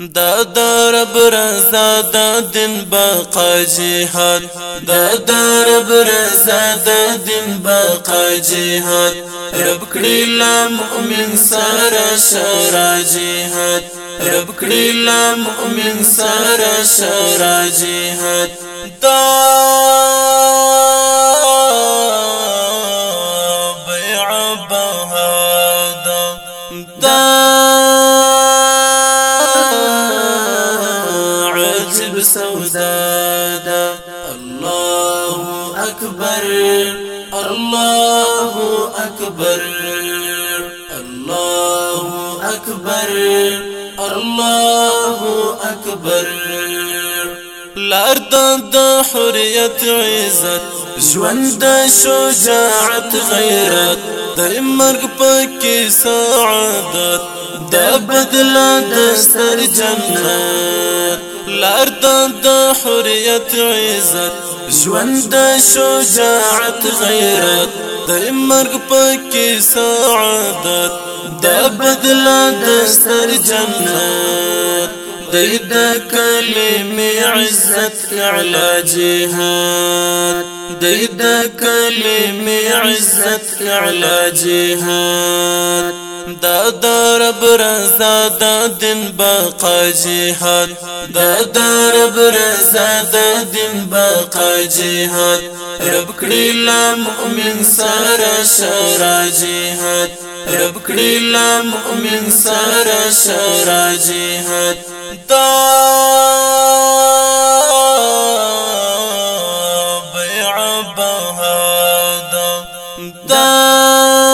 دا دا رب رضا دا دین بقا جهاد. دا دا رب رضا دا دین بقا جهاد. رب کړي لا مؤمن سره شرا جهاد. رب کړي لا مؤمن سره شرا جهاد. دا سودا ده الله اکبر. الله اکبر. الله اکبر. الله اکبر. لارد د حریت عزت ژوند د شجاعت غیرت. د مرګ پکې سعادت د بدل د سر جنت. لار د حریت عزت. ژوند شجاعت غیرت د مرګ پکې سعادت د بدلا د سر جنت. د کلمې عزت اعلی جهاد د کلمې عزت اعلی جهاد دا دا رب رضا دا دین بقا جهاد دا دا رب رضا دا دین بقا جهاد رب کړي لا مؤمن سره شرا جهاد رب کړي لا مؤمن سره شرا جهاد دا سودادا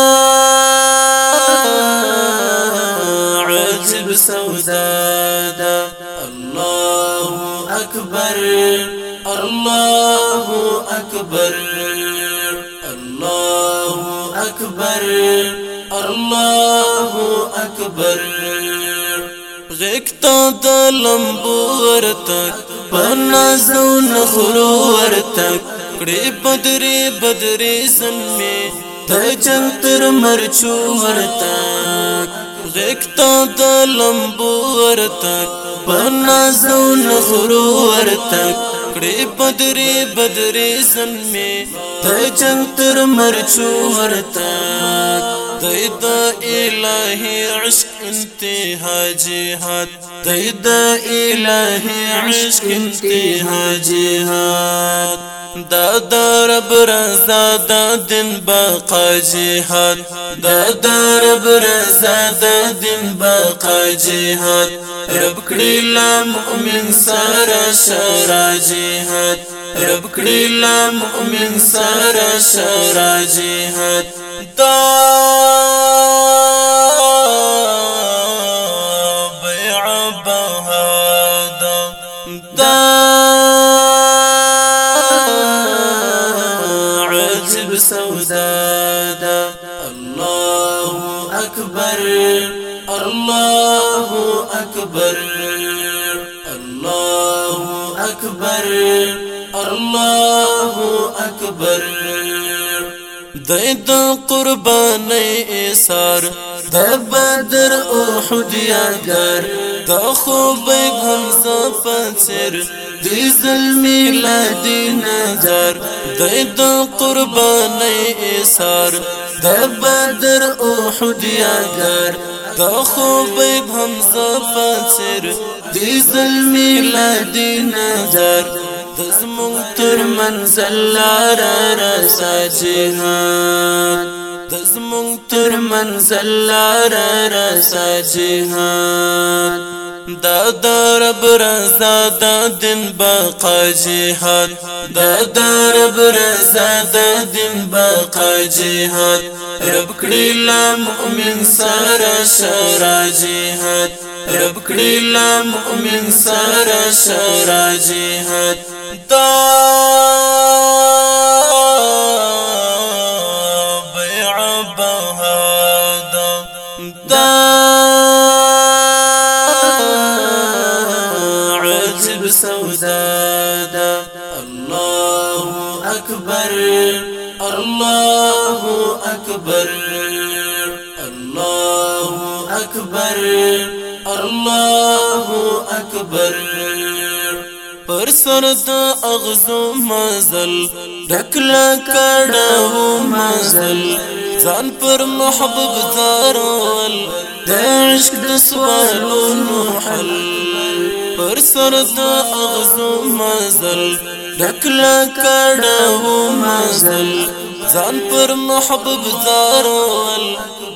الله أكبر الله أكبر الله أكبر غکتا د لمبو ورتک پنازو نخرو ورتک کړي بدري بدري د جنگ تر مرچو ورتا غکتا د لمبو ورتا بنا زون خرو ورتا کړي بدري بدري زمي د جنگ تر مرچو ورتا دید الہی عشق انتہا جہاد دید الہی عشق انتہا جہاد دا دا رب رضا دا دین بقا جهاد دا دا رب رضا دا دین بقا جهاد رب کړي لا مؤمن سره شرا جهاد رب کړي لا مؤمن سره شرا جهاد دا سودادا الله أكبر. الله أكبر. د قرباني إسار د بدر أحد یاګر د خوب حمزه فسر د ظلمي لدی نظر د قرباني ایثار د بدر أحد یاګر د خوب حمزه فسر د ظلمي لدی نظر د زمون تر منزل لار رسا جهان دزمون تر منزل لار رسا جهاد دا دا رب رضا دا دین بقا جهاد. دا دا رب رضا دا دین بقا جهاد. رب کړي لا مؤمن سره شرا جهاد رب کړي لا مؤمن سره شرا جهاد دا سودادا الله أكبر الله أكبر الله أكبر الله اکبر پر سر د اغزو مزل ډکلا کډو مزل. ځان پر محبوب زارول د عشق د سوالونو حل. پر سر د اغزو مزل ډکلا کډو مزل. ځان پر محبوب زارول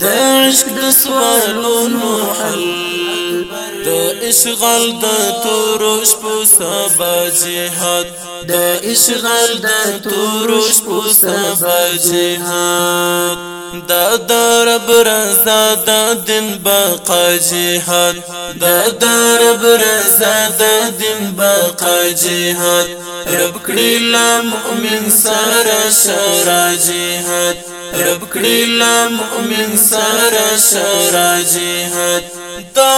د عشق د سوالونو حل. د اشغال د تورش په سبا جهاد. د اشغال د تورش په سبا جهاد. دا درب رضا د دین بقا جهاد. دا درب رضا د دین بقا جهاد. رب کړي لا مؤمن سره شرا جهاد رب کړي لا مؤمن سره شرا جهاد دا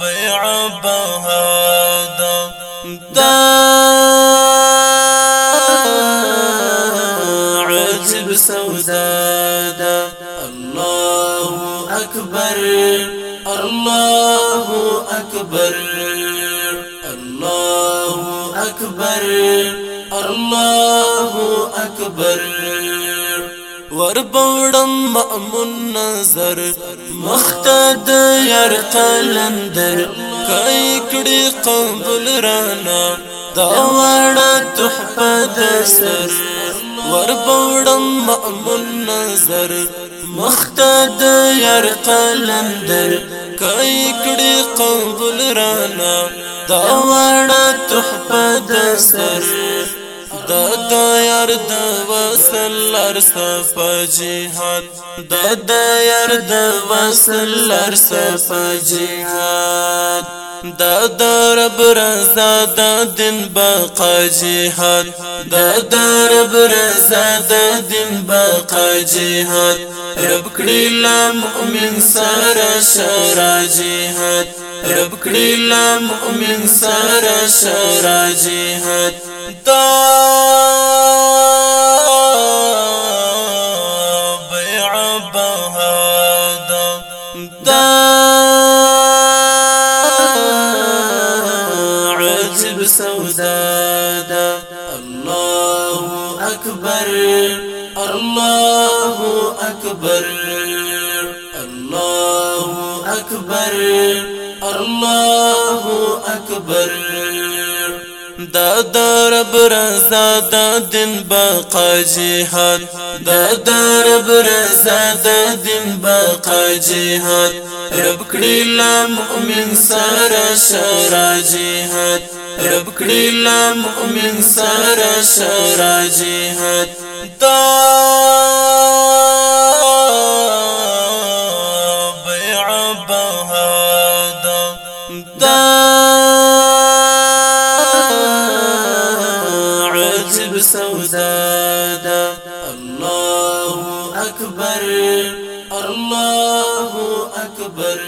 بيع بهادا دا عجب سودادا الله أكبر الله أكبر الله أكبر الله أكبر وربوړم مأمون نظر مختد یار قلندر کای کړي قبول رانا دا وړه تحفه د سر وربوړم مأمون نظر مختد یار قلندر کای کړي قبول رانا دا وړه تحفه د سر د د یار د وصل ارس په جهان. د د یار د وصل ارس په جهان. د د رب رضا د دین بقا جهان. د د رب رضا د دین بقا جهان. رب کړي لا مؤمن سره شرا جهان. رب کړي لا مؤمن سره شرا جهان. سودادا الله أكبر الله أكبر الله أكبر الله أكبر. دا دا رب رضا دا دین بقا جهاد. دا دا رب رضا دا دین بقا جهاد. رب کړي لا مؤمن سره شرا جهاد. رب کړي لا مؤمن سره شرا جهاد. دا عجب سودادا. الله أكبر الله أكبر.